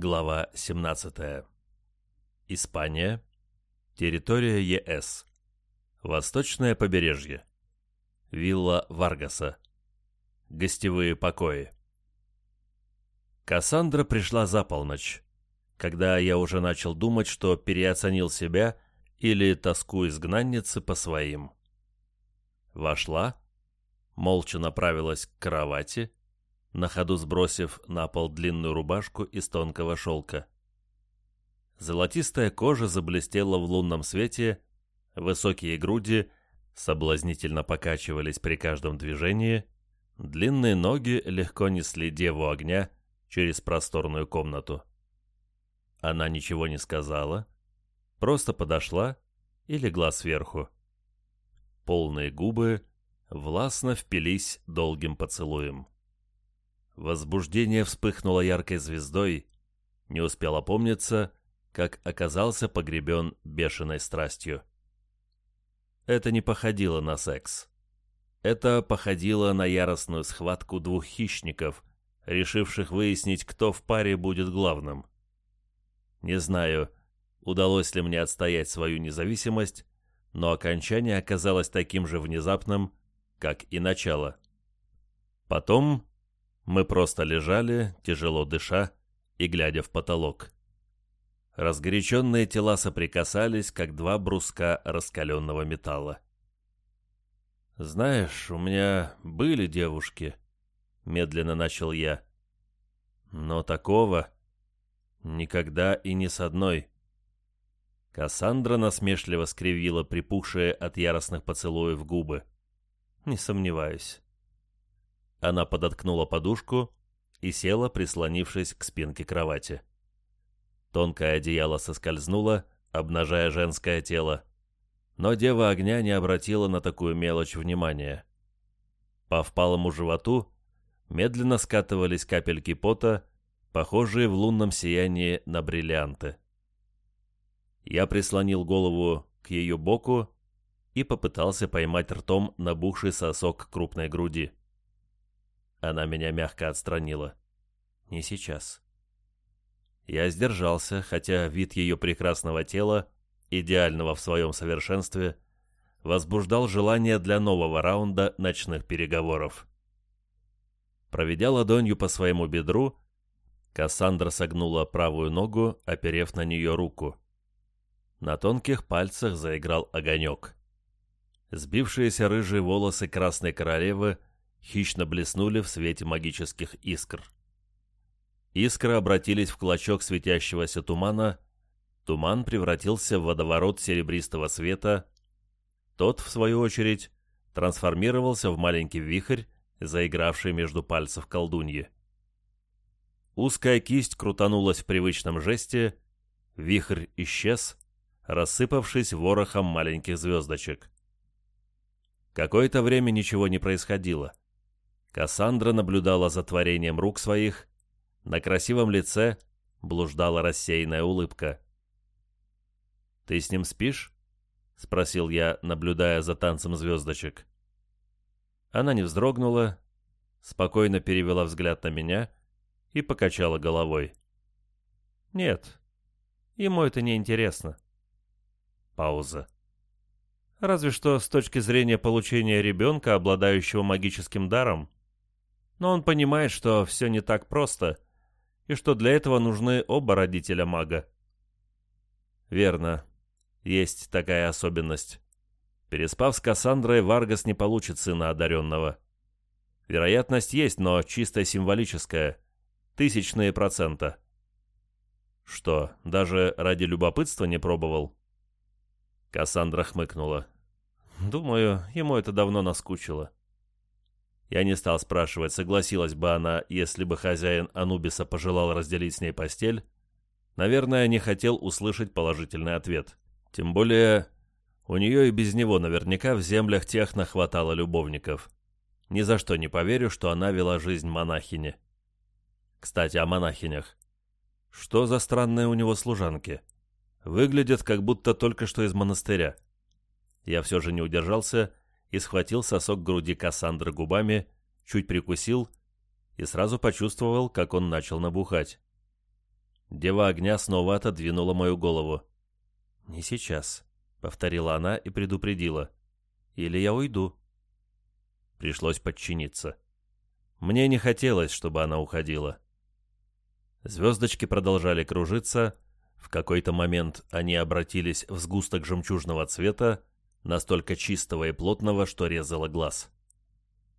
Глава 17. Испания. Территория ЕС. Восточное побережье. Вилла Варгаса. Гостевые покои. Кассандра пришла за полночь, когда я уже начал думать, что переоценил себя или тоску изгнанницы по своим. Вошла, молча направилась к кровати, на ходу сбросив на пол длинную рубашку из тонкого шелка. Золотистая кожа заблестела в лунном свете, высокие груди соблазнительно покачивались при каждом движении, длинные ноги легко несли деву огня через просторную комнату. Она ничего не сказала, просто подошла и легла сверху. Полные губы властно впились долгим поцелуем. Возбуждение вспыхнуло яркой звездой, не успел опомниться, как оказался погребен бешеной страстью. Это не походило на секс. Это походило на яростную схватку двух хищников, решивших выяснить, кто в паре будет главным. Не знаю, удалось ли мне отстоять свою независимость, но окончание оказалось таким же внезапным, как и начало. Потом мы просто лежали, тяжело дыша и глядя в потолок. Разгоряченные тела соприкасались, как два бруска раскаленного металла. «Знаешь, у меня были девушки», — медленно начал я. «Но такого никогда и ни с одной». Кассандра насмешливо скривила припухшие от яростных поцелуев губы. «Не сомневаюсь. Она подоткнула подушку и села, прислонившись к спинке кровати. Тонкое одеяло соскользнуло, обнажая женское тело. Но дева огня не обратила на такую мелочь внимания. По впалому животу медленно скатывались капельки пота, похожие в лунном сиянии на бриллианты. Я прислонил голову к ее боку и попытался поймать ртом набухший сосок крупной груди. Она меня мягко отстранила. «Не сейчас». Я сдержался, хотя вид ее прекрасного тела, идеального в своем совершенстве, возбуждал желание для нового раунда ночных переговоров. Проведя ладонью по своему бедру, Кассандра согнула правую ногу, оперев на нее руку. На тонких пальцах заиграл огонек. Сбившиеся рыжие волосы Красной Королевы хищно блеснули в свете магических искр. Искры обратились в клочок светящегося тумана, туман превратился в водоворот серебристого света, тот, в свою очередь, трансформировался в маленький вихрь, заигравший между пальцев колдуньи. Узкая кисть крутанулась в привычном жесте, вихрь исчез, рассыпавшись ворохом маленьких звездочек. Какое-то время ничего не происходило. Кассандра наблюдала за творением рук своих. На красивом лице блуждала рассеянная улыбка. «Ты с ним спишь?» — спросил я, наблюдая за танцем звездочек. Она не вздрогнула, спокойно перевела взгляд на меня и покачала головой. «Нет, ему это не интересно». Пауза. «Разве что с точки зрения получения ребенка, обладающего магическим даром, но он понимает, что все не так просто, и что для этого нужны оба родителя мага. Верно. Есть такая особенность. Переспав с Кассандрой, Варгас не получит сына одаренного. Вероятность есть, но чисто символическая. Тысячные процента. Что, даже ради любопытства не пробовал? Кассандра хмыкнула. Думаю, ему это давно наскучило. Я не стал спрашивать, согласилась бы она, если бы хозяин Анубиса пожелал разделить с ней постель. Наверное, не хотел услышать положительный ответ. Тем более, у нее и без него наверняка в землях тех нахватало любовников. Ни за что не поверю, что она вела жизнь монахини. Кстати, о монахинях. Что за странные у него служанки? Выглядят, как будто только что из монастыря. Я все же не удержался и схватил сосок груди Кассандры губами, чуть прикусил и сразу почувствовал, как он начал набухать. Дева огня снова отодвинула мою голову. «Не сейчас», — повторила она и предупредила. «Или я уйду». Пришлось подчиниться. Мне не хотелось, чтобы она уходила. Звездочки продолжали кружиться. В какой-то момент они обратились в сгусток жемчужного цвета, настолько чистого и плотного, что резало глаз.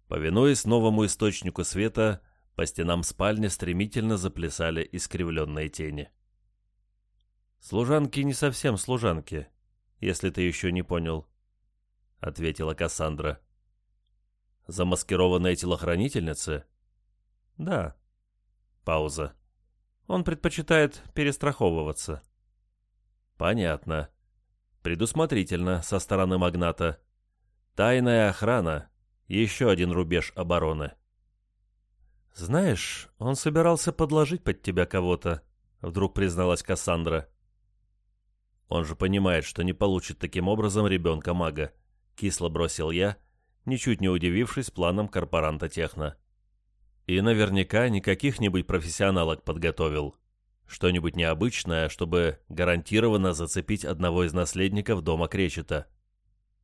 Повинуясь новому источнику света, по стенам спальни стремительно заплясали искривленные тени. «Служанки не совсем служанки, если ты еще не понял», — ответила Кассандра. «Замаскированные телохранительницы?» «Да». Пауза. «Он предпочитает перестраховываться». «Понятно. Предусмотрительно со стороны магната. Тайная охрана. Еще один рубеж обороны». «Знаешь, он собирался подложить под тебя кого-то», — вдруг призналась Кассандра. «Он же понимает, что не получит таким образом ребенка-мага», — кисло бросил я, ничуть не удивившись планам корпоранта Техно. «И наверняка не каких-нибудь профессионалок подготовил. Что-нибудь необычное, чтобы гарантированно зацепить одного из наследников дома Кречета.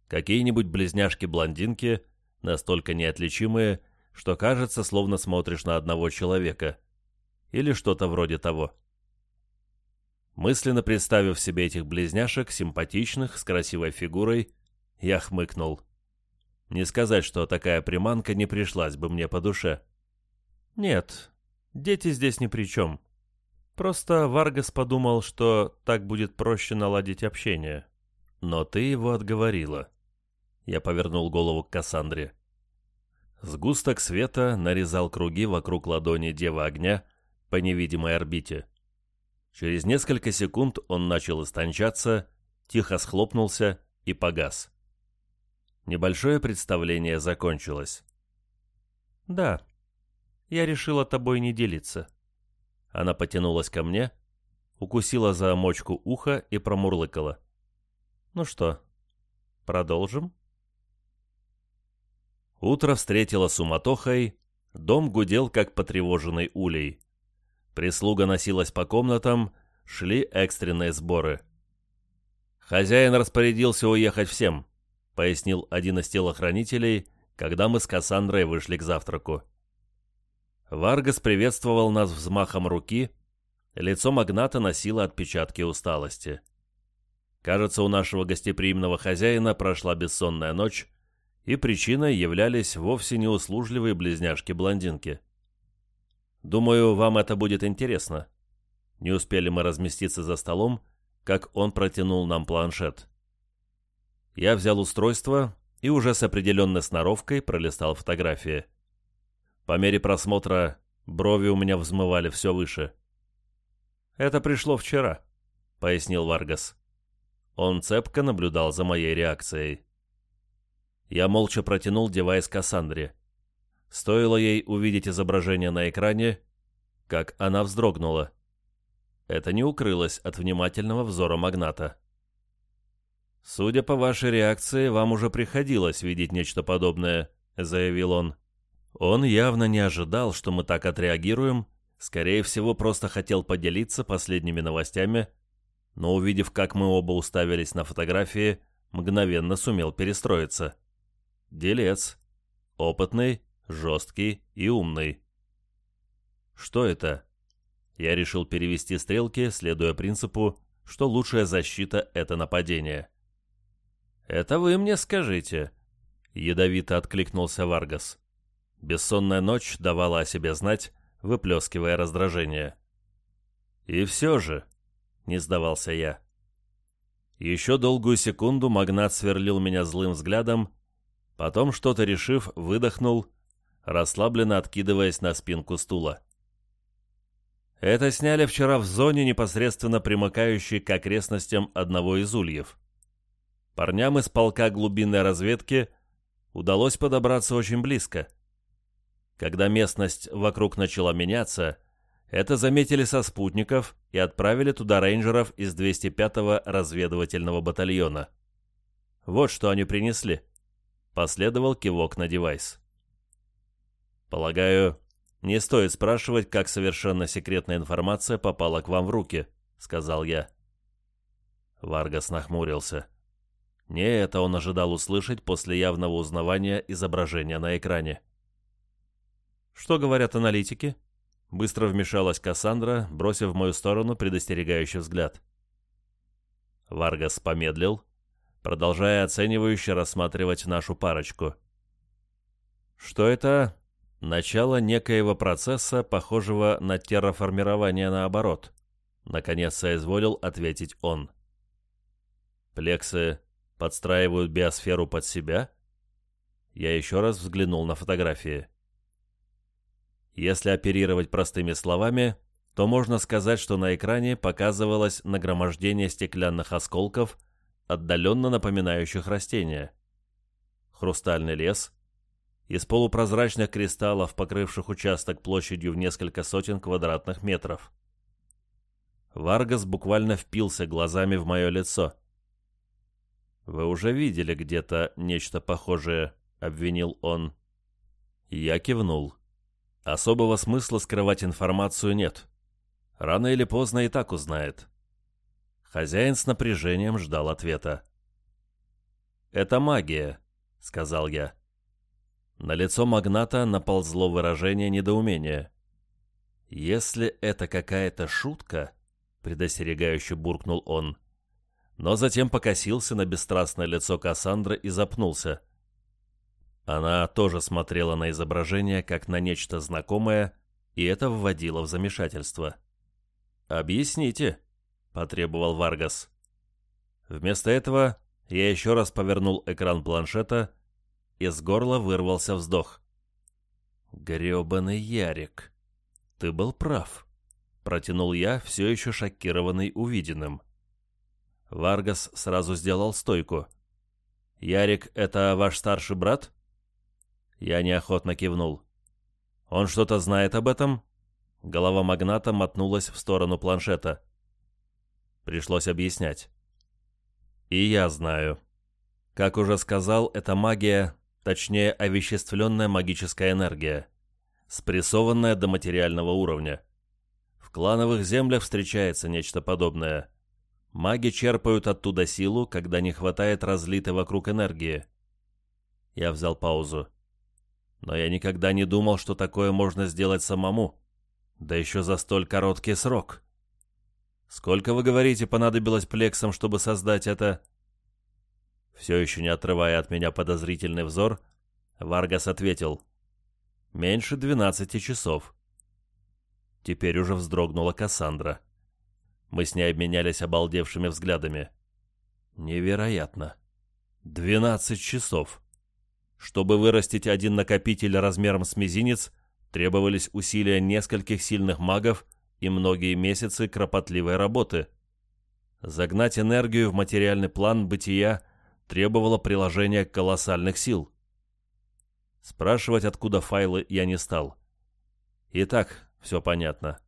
Какие-нибудь близняшки-блондинки, настолько неотличимые, что кажется, словно смотришь на одного человека. Или что-то вроде того. Мысленно представив себе этих близняшек, симпатичных, с красивой фигурой, я хмыкнул. Не сказать, что такая приманка не пришлась бы мне по душе. Нет, дети здесь ни при чем. Просто Варгас подумал, что так будет проще наладить общение. Но ты его отговорила. Я повернул голову к Кассандре. Сгусток света нарезал круги вокруг ладони Девы Огня по невидимой орбите. Через несколько секунд он начал истончаться, тихо схлопнулся и погас. Небольшое представление закончилось. «Да, я решила тобой не делиться». Она потянулась ко мне, укусила за мочку уха и промурлыкала. «Ну что, продолжим?» Утро встретило суматохой, дом гудел, как потревоженный улей. Прислуга носилась по комнатам, шли экстренные сборы. «Хозяин распорядился уехать всем», — пояснил один из телохранителей, когда мы с Кассандрой вышли к завтраку. Варгас приветствовал нас взмахом руки, лицо магната носило отпечатки усталости. Кажется, у нашего гостеприимного хозяина прошла бессонная ночь, и причиной являлись вовсе не услужливые близняшки-блондинки. Думаю, вам это будет интересно. Не успели мы разместиться за столом, как он протянул нам планшет. Я взял устройство и уже с определенной сноровкой пролистал фотографии. По мере просмотра брови у меня взмывали все выше. «Это пришло вчера», — пояснил Варгас. Он цепко наблюдал за моей реакцией. Я молча протянул девайс Кассандре. Стоило ей увидеть изображение на экране, как она вздрогнула. Это не укрылось от внимательного взора магната. «Судя по вашей реакции, вам уже приходилось видеть нечто подобное», — заявил он. Он явно не ожидал, что мы так отреагируем, скорее всего, просто хотел поделиться последними новостями, но увидев, как мы оба уставились на фотографии, мгновенно сумел перестроиться. Делец. Опытный, жесткий и умный. Что это? Я решил перевести стрелки, следуя принципу, что лучшая защита — это нападение. «Это вы мне скажите», — ядовито откликнулся Варгас. Бессонная ночь давала о себе знать, выплескивая раздражение. «И все же», — не сдавался я. Еще долгую секунду магнат сверлил меня злым взглядом, Потом, что-то решив, выдохнул, расслабленно откидываясь на спинку стула. Это сняли вчера в зоне, непосредственно примыкающей к окрестностям одного из ульев. Парням из полка глубинной разведки удалось подобраться очень близко. Когда местность вокруг начала меняться, это заметили со спутников и отправили туда рейнджеров из 205-го разведывательного батальона. Вот что они принесли. Последовал кивок на девайс. Полагаю, не стоит спрашивать, как совершенно секретная информация попала к вам в руки», — сказал я. Варгас нахмурился. Не это он ожидал услышать после явного узнавания изображения на экране. «Что говорят аналитики?» Быстро вмешалась Кассандра, бросив в мою сторону предостерегающий взгляд. Варгас помедлил, продолжая оценивающе рассматривать нашу парочку. «Что это?» «Начало некоего процесса, похожего на терраформирование наоборот», — наконец соизволил ответить он. «Плексы подстраивают биосферу под себя?» Я еще раз взглянул на фотографии. Если оперировать простыми словами, то можно сказать, что на экране показывалось нагромождение стеклянных осколков, отдаленно напоминающих растения. Хрустальный лес. Из полупрозрачных кристаллов, покрывших участок площадью в несколько сотен квадратных метров. Варгас буквально впился глазами в мое лицо. «Вы уже видели где-то нечто похожее», — обвинил он. Я кивнул. Особого смысла скрывать информацию нет. Рано или поздно и так узнает. Хозяин с напряжением ждал ответа. «Это магия», — сказал я. На лицо магната наползло выражение недоумения. «Если это какая-то шутка», — предостерегающе буркнул он, но затем покосился на бесстрастное лицо Кассандры и запнулся. Она тоже смотрела на изображение как на нечто знакомое, и это вводило в замешательство. «Объясните», — потребовал Варгас. Вместо этого я еще раз повернул экран планшета, и с горла вырвался вздох. «Гребаный Ярик, ты был прав», — протянул я, все еще шокированный увиденным. Варгас сразу сделал стойку. «Ярик — это ваш старший брат?» Я неохотно кивнул. «Он что-то знает об этом?» Голова магната мотнулась в сторону планшета. Пришлось объяснять. «И я знаю. Как уже сказал, это магия, точнее, овеществленная магическая энергия, спрессованная до материального уровня. В клановых землях встречается нечто подобное. Маги черпают оттуда силу, когда не хватает разлитой вокруг энергии. Я взял паузу. Но я никогда не думал, что такое можно сделать самому. Да еще за столь короткий срок. Сколько, вы говорите, понадобилось плексам, чтобы создать это? Все еще не отрывая от меня подозрительный взор, Варгас ответил. Меньше двенадцати часов. Теперь уже вздрогнула Кассандра. Мы с ней обменялись обалдевшими взглядами. Невероятно. Двенадцать часов. Чтобы вырастить один накопитель размером с мизинец, требовались усилия нескольких сильных магов и многие месяцы кропотливой работы. Загнать энергию в материальный план бытия требовало приложения колоссальных сил. Спрашивать, откуда файлы, я не стал. Итак, все понятно.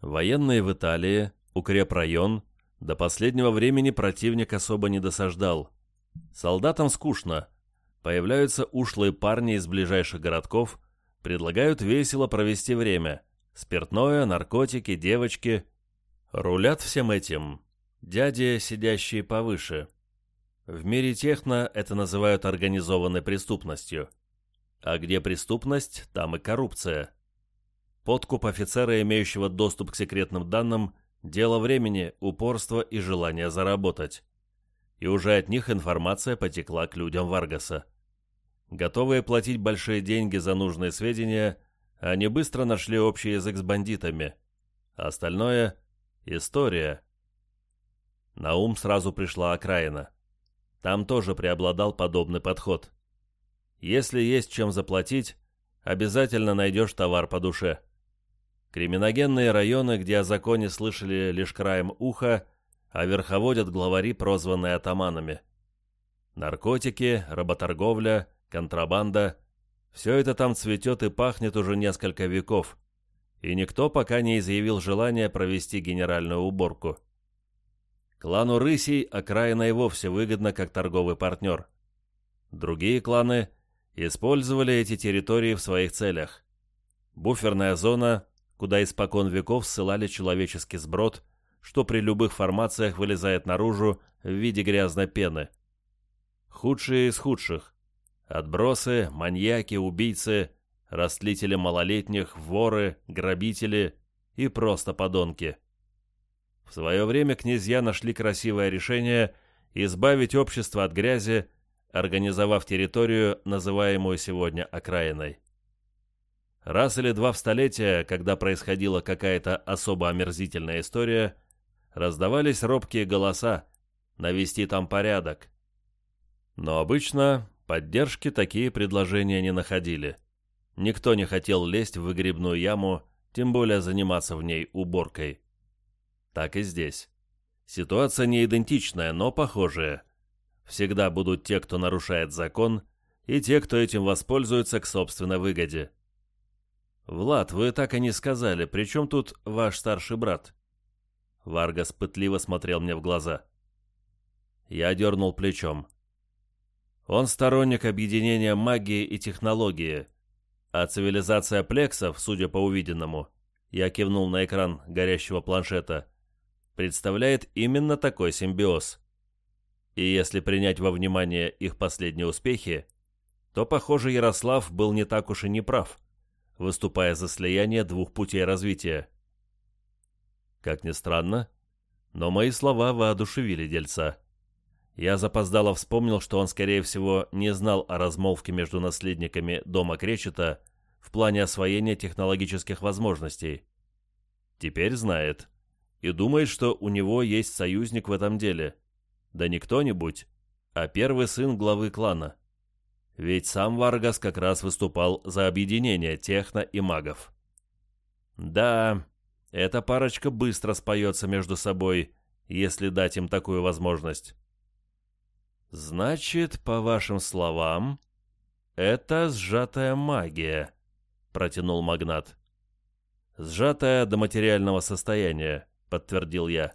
Военные в Италии, укрепрайон, до последнего времени противник особо не досаждал. Солдатам скучно, Появляются ушлые парни из ближайших городков, предлагают весело провести время. Спиртное, наркотики, девочки. Рулят всем этим. Дяди, сидящие повыше. В мире техно это называют организованной преступностью. А где преступность, там и коррупция. Подкуп офицера, имеющего доступ к секретным данным, дело времени, упорства и желания заработать. И уже от них информация потекла к людям Варгаса. Готовые платить большие деньги за нужные сведения, они быстро нашли общий язык с бандитами. Остальное — история. На ум сразу пришла окраина. Там тоже преобладал подобный подход. Если есть чем заплатить, обязательно найдешь товар по душе. Криминогенные районы, где о законе слышали лишь краем уха, а верховодят главари, прозванные атаманами. Наркотики, работорговля — контрабанда. Все это там цветет и пахнет уже несколько веков, и никто пока не изъявил желания провести генеральную уборку. Клану Рысей окраина и вовсе выгодна как торговый партнер. Другие кланы использовали эти территории в своих целях. буферная зона, куда испокон веков ссылали человеческий сброд, что при любых формациях вылезает наружу в виде грязной пены. Худшие из худших. Отбросы, маньяки, убийцы, растлители малолетних, воры, грабители и просто подонки. В свое время князья нашли красивое решение избавить общество от грязи, организовав территорию, называемую сегодня окраиной. Раз или два в столетие, когда происходила какая-то особо омерзительная история, раздавались робкие голоса «навести там порядок». Но обычно поддержки такие предложения не находили. Никто не хотел лезть в выгребную яму, тем более заниматься в ней уборкой. Так и здесь. Ситуация не идентичная, но похожая. Всегда будут те, кто нарушает закон, и те, кто этим воспользуется к собственной выгоде. «Влад, вы так и не сказали, при чем тут ваш старший брат?» Варгас пытливо смотрел мне в глаза. Я дернул плечом. Он сторонник объединения магии и технологии, а цивилизация плексов, судя по увиденному, я кивнул на экран горящего планшета, представляет именно такой симбиоз. И если принять во внимание их последние успехи, то, похоже, Ярослав был не так уж и не прав выступая за слияние двух путей развития. Как ни странно, но мои слова воодушевили дельца. Я запоздало вспомнил, что он, скорее всего, не знал о размолвке между наследниками дома Кречета в плане освоения технологических возможностей. Теперь знает. И думает, что у него есть союзник в этом деле. Да не кто-нибудь, а первый сын главы клана. Ведь сам Варгас как раз выступал за объединение техно и магов. Да, эта парочка быстро споется между собой, если дать им такую возможность. «Значит, по вашим словам, это сжатая магия», — протянул магнат. «Сжатая до материального состояния», — подтвердил я.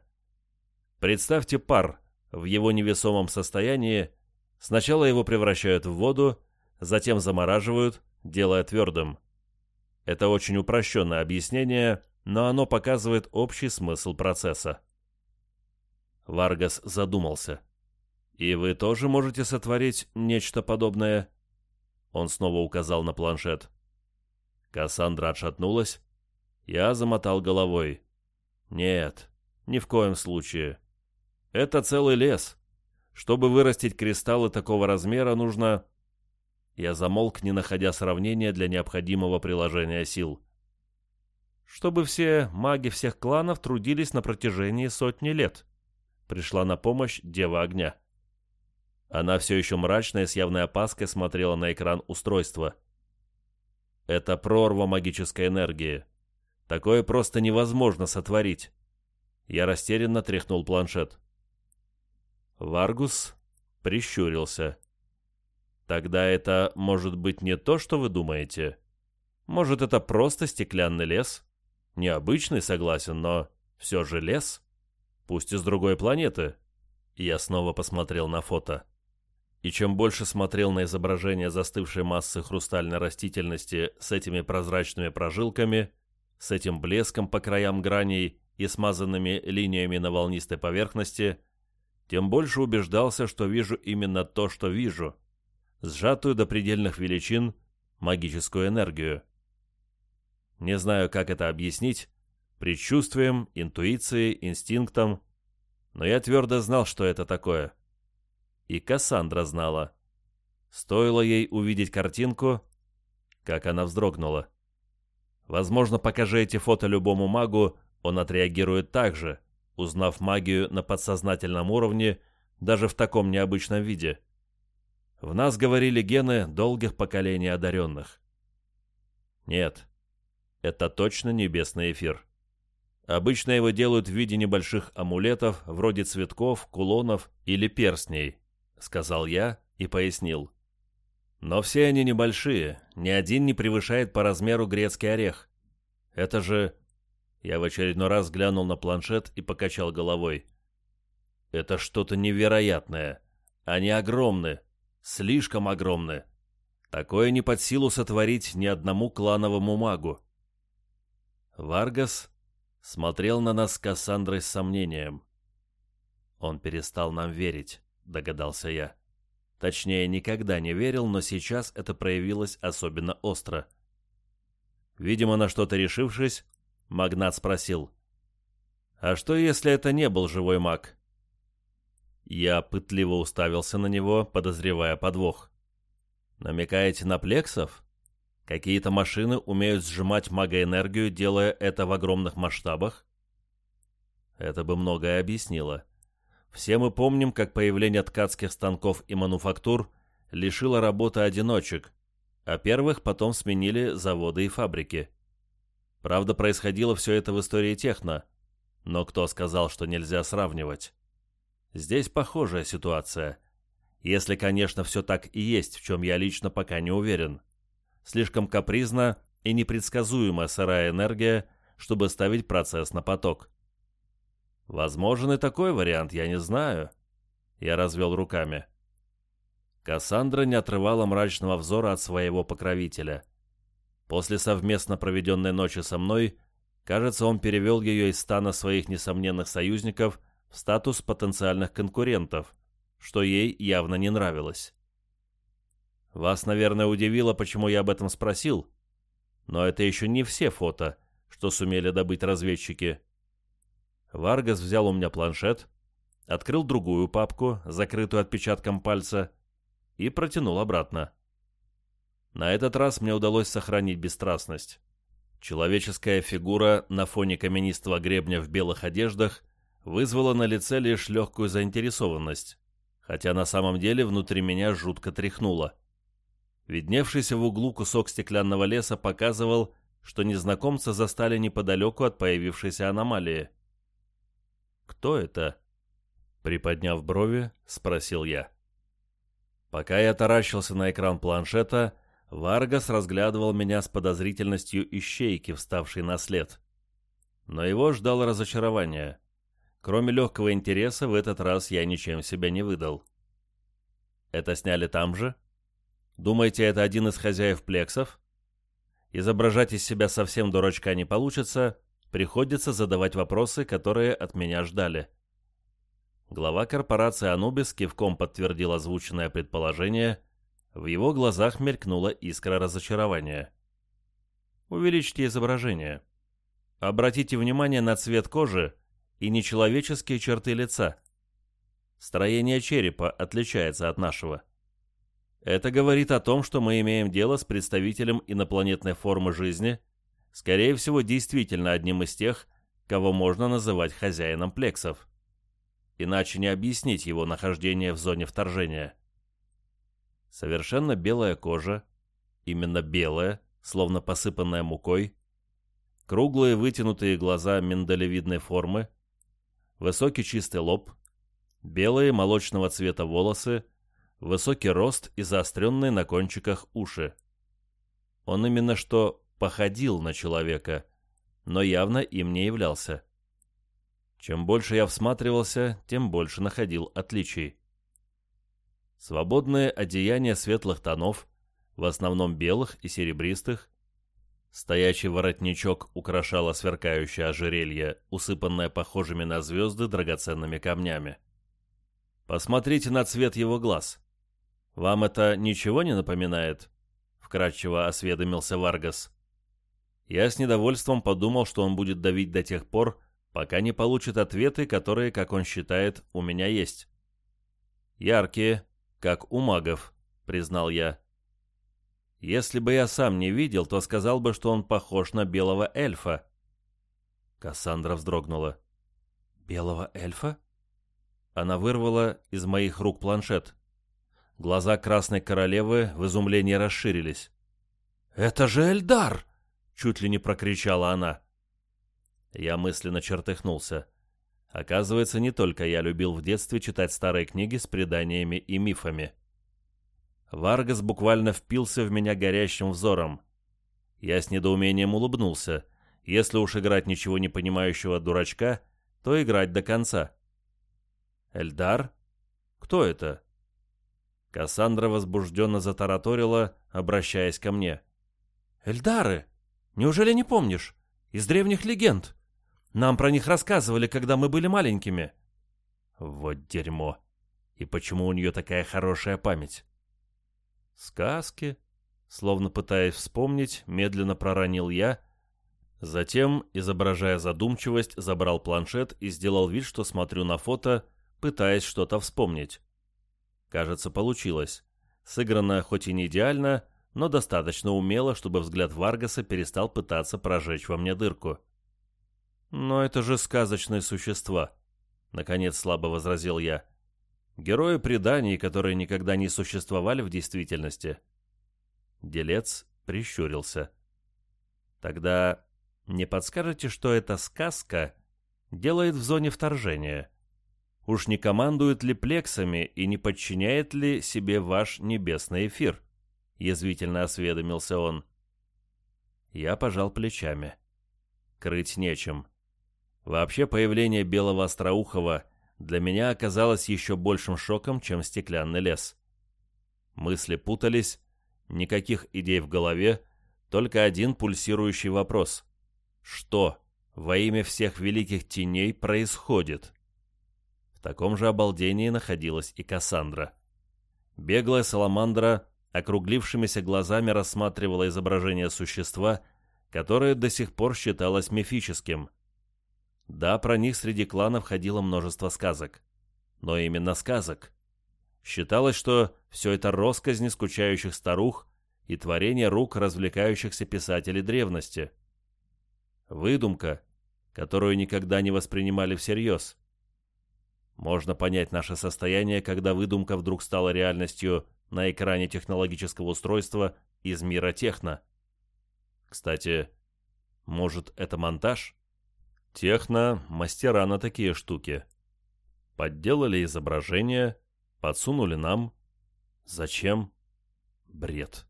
«Представьте пар в его невесомом состоянии Сначала его превращают в воду, затем замораживают, делая твердым. Это очень упрощенное объяснение, но оно показывает общий смысл процесса. Варгас задумался. «И вы тоже можете сотворить нечто подобное?» Он снова указал на планшет. Кассандра отшатнулась. Я замотал головой. «Нет, ни в коем случае. Это целый лес. Чтобы вырастить кристаллы такого размера, нужно... Я замолк, не находя сравнения для необходимого приложения сил. Чтобы все маги всех кланов трудились на протяжении сотни лет. Пришла на помощь Дева Огня. Она все еще мрачно и с явной опаской смотрела на экран устройства. Это прорва магической энергии. Такое просто невозможно сотворить. Я растерянно тряхнул планшет. Варгус прищурился. «Тогда это может быть не то, что вы думаете. Может, это просто стеклянный лес? Необычный, согласен, но все же лес. Пусть из другой планеты». Я снова посмотрел на фото. И чем больше смотрел на изображение застывшей массы хрустальной растительности с этими прозрачными прожилками, с этим блеском по краям граней и смазанными линиями на волнистой поверхности – тем больше убеждался, что вижу именно то, что вижу, сжатую до предельных величин магическую энергию. Не знаю, как это объяснить, предчувствием, интуицией, инстинктом, но я твердо знал, что это такое. И Кассандра знала. Стоило ей увидеть картинку, как она вздрогнула. Возможно, покажи эти фото любому магу, он отреагирует так же — узнав магию на подсознательном уровне даже в таком необычном виде. В нас говорили гены долгих поколений одаренных. Нет, это точно небесный эфир. Обычно его делают в виде небольших амулетов, вроде цветков, кулонов или перстней, сказал я и пояснил. Но все они небольшие, ни один не превышает по размеру грецкий орех. Это же я в очередной раз глянул на планшет и покачал головой. Это что-то невероятное. Они огромны. Слишком огромны. Такое не под силу сотворить ни одному клановому магу. Варгас смотрел на нас с Кассандрой с сомнением. «Он перестал нам верить», — догадался я. Точнее, никогда не верил, но сейчас это проявилось особенно остро. Видимо, на что-то решившись, магнат спросил. «А что, если это не был живой маг?» Я пытливо уставился на него, подозревая подвох. «Намекаете на плексов?» Какие-то машины умеют сжимать магоэнергию, делая это в огромных масштабах? Это бы многое объяснило. Все мы помним, как появление ткацких станков и мануфактур лишило работы одиночек, а первых потом сменили заводы и фабрики. Правда, происходило все это в истории техно, но кто сказал, что нельзя сравнивать? Здесь похожая ситуация. Если, конечно, все так и есть, в чем я лично пока не уверен слишком капризна и непредсказуема сырая энергия, чтобы ставить процесс на поток. Возможен и такой вариант, я не знаю. Я развел руками. Кассандра не отрывала мрачного взора от своего покровителя. После совместно проведенной ночи со мной, кажется, он перевел ее из стана своих несомненных союзников в статус потенциальных конкурентов, что ей явно не нравилось. Вас, наверное, удивило, почему я об этом спросил. Но это еще не все фото, что сумели добыть разведчики. Варгас взял у меня планшет, открыл другую папку, закрытую отпечатком пальца, и протянул обратно. На этот раз мне удалось сохранить бесстрастность. Человеческая фигура на фоне каменистого гребня в белых одеждах вызвала на лице лишь легкую заинтересованность, хотя на самом деле внутри меня жутко тряхнуло. Видневшийся в углу кусок стеклянного леса показывал, что незнакомца застали неподалеку от появившейся аномалии. «Кто это?» Приподняв брови, спросил я. Пока я таращился на экран планшета, Варгас разглядывал меня с подозрительностью ищейки, вставшей на след. Но его ждало разочарование. Кроме легкого интереса, в этот раз я ничем себя не выдал. «Это сняли там же?» Думаете, это один из хозяев плексов? Изображать из себя совсем дурачка не получится, приходится задавать вопросы, которые от меня ждали. Глава корпорации «Анубис» кивком подтвердил озвученное предположение, в его глазах мелькнула искра разочарования. Увеличьте изображение. Обратите внимание на цвет кожи и нечеловеческие черты лица. Строение черепа отличается от нашего. Это говорит о том, что мы имеем дело с представителем инопланетной формы жизни, скорее всего, действительно одним из тех, кого можно называть хозяином плексов. Иначе не объяснить его нахождение в зоне вторжения. Совершенно белая кожа, именно белая, словно посыпанная мукой, круглые вытянутые глаза миндалевидной формы, высокий чистый лоб, белые молочного цвета волосы, высокий рост и заостренные на кончиках уши. Он именно что походил на человека, но явно им не являлся. Чем больше я всматривался, тем больше находил отличий. Свободные одеяния светлых тонов, в основном белых и серебристых, Стоячий воротничок украшало сверкающее ожерелье, усыпанное похожими на звезды драгоценными камнями. Посмотрите на цвет его глаз. «Вам это ничего не напоминает?» — вкратчиво осведомился Варгас. Я с недовольством подумал, что он будет давить до тех пор, пока не получит ответы, которые, как он считает, у меня есть. «Яркие, как у магов», — признал я. «Если бы я сам не видел, то сказал бы, что он похож на белого эльфа». Кассандра вздрогнула. «Белого эльфа?» Она вырвала из моих рук планшет. Глаза Красной Королевы в изумлении расширились. «Это же Эльдар!» — чуть ли не прокричала она. Я мысленно чертыхнулся. Оказывается, не только я любил в детстве читать старые книги с преданиями и мифами. Варгас буквально впился в меня горящим взором. Я с недоумением улыбнулся. Если уж играть ничего не понимающего дурачка, то играть до конца. «Эльдар? Кто это?» Кассандра возбужденно затараторила, обращаясь ко мне. «Эльдары! Неужели не помнишь? Из древних легенд. Нам про них рассказывали, когда мы были маленькими». Вот дерьмо. И почему у нее такая хорошая память? Сказки, словно пытаясь вспомнить, медленно проронил я, затем, изображая задумчивость, забрал планшет и сделал вид, что смотрю на фото, пытаясь что-то вспомнить. Кажется, получилось. Сыграно хоть и не идеально, но достаточно умело, чтобы взгляд Варгаса перестал пытаться прожечь во мне дырку. «Но это же сказочные существа», — наконец слабо возразил я. «Герои преданий, которые никогда не существовали в действительности». Делец прищурился. «Тогда не подскажете, что эта сказка делает в зоне вторжения? Уж не командует ли плексами и не подчиняет ли себе ваш небесный эфир?» Язвительно осведомился он. Я пожал плечами. Крыть нечем. Вообще появление белого остроухого для меня оказалось еще большим шоком, чем стеклянный лес. Мысли путались, никаких идей в голове, только один пульсирующий вопрос. Что во имя всех великих теней происходит? В таком же обалдении находилась и Кассандра. Беглая саламандра округлившимися глазами рассматривала изображение существа, которое до сих пор считалось мифическим – да, про них среди кланов ходило множество сказок. Но именно сказок. Считалось, что все это росказни скучающих старух и творение рук развлекающихся писателей древности. Выдумка, которую никогда не воспринимали всерьез. Можно понять наше состояние, когда выдумка вдруг стала реальностью на экране технологического устройства из мира техно. Кстати, может, это монтаж? Техно – мастера на такие штуки. Подделали изображение, подсунули нам. Зачем? Бред.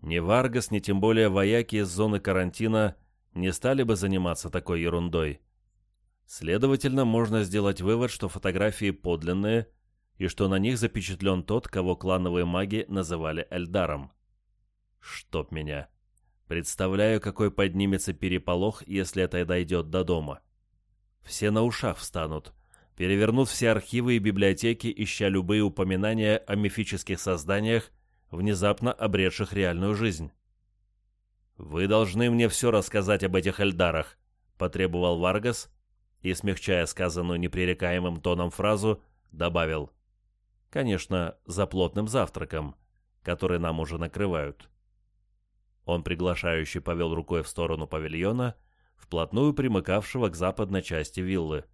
Ни Варгас, ни тем более вояки из зоны карантина не стали бы заниматься такой ерундой. Следовательно, можно сделать вывод, что фотографии подлинные и что на них запечатлен тот, кого клановые маги называли Эльдаром. Чтоб меня. Представляю, какой поднимется переполох, если это дойдет до дома. Все на ушах встанут, перевернут все архивы и библиотеки, ища любые упоминания о мифических созданиях, внезапно обретших реальную жизнь. «Вы должны мне все рассказать об этих Эльдарах», — потребовал Варгас и, смягчая сказанную непререкаемым тоном фразу, добавил. «Конечно, за плотным завтраком, который нам уже накрывают». Он приглашающе повел рукой в сторону павильона, вплотную примыкавшего к западной части виллы.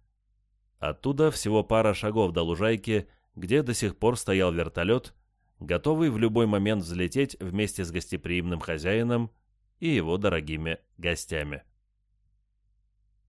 Оттуда всего пара шагов до лужайки, где до сих пор стоял вертолет, готовый в любой момент взлететь вместе с гостеприимным хозяином и его дорогими гостями.